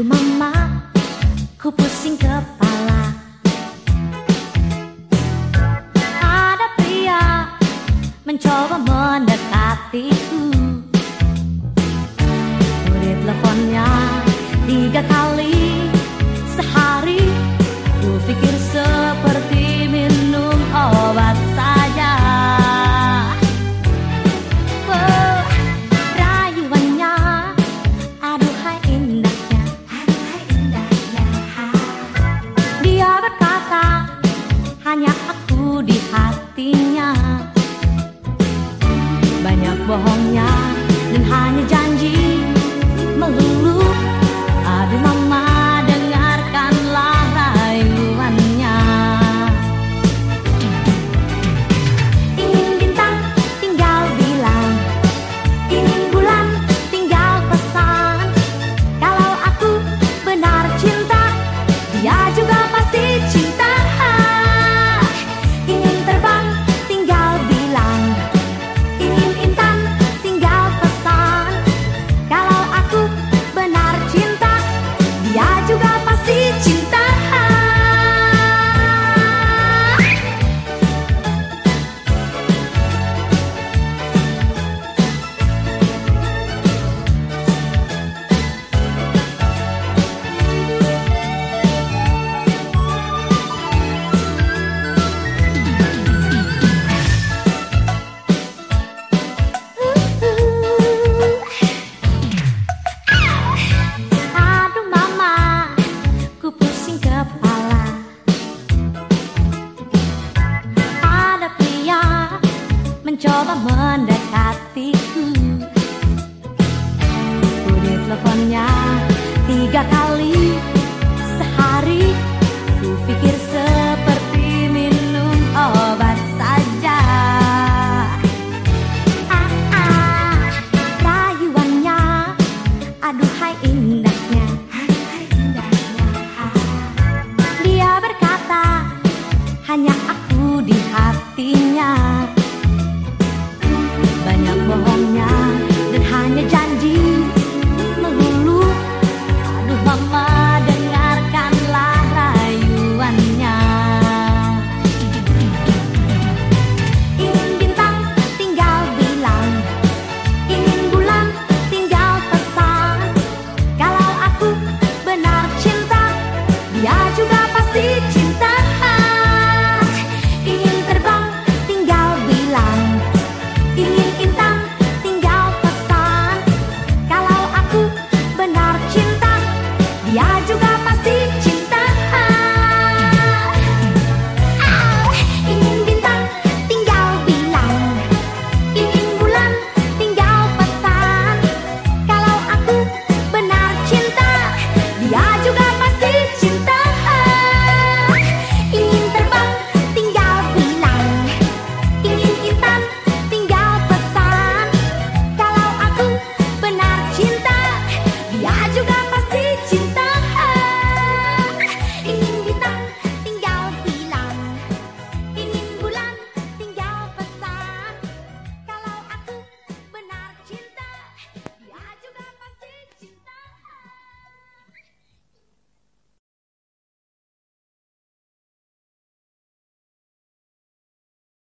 Aduh mama, ku pusing kepala. Ada pria mencoba mendekatiku. Kulit teleponnya tiga kali. coba mendekatiku ku teleponnya tiga kali. ajudar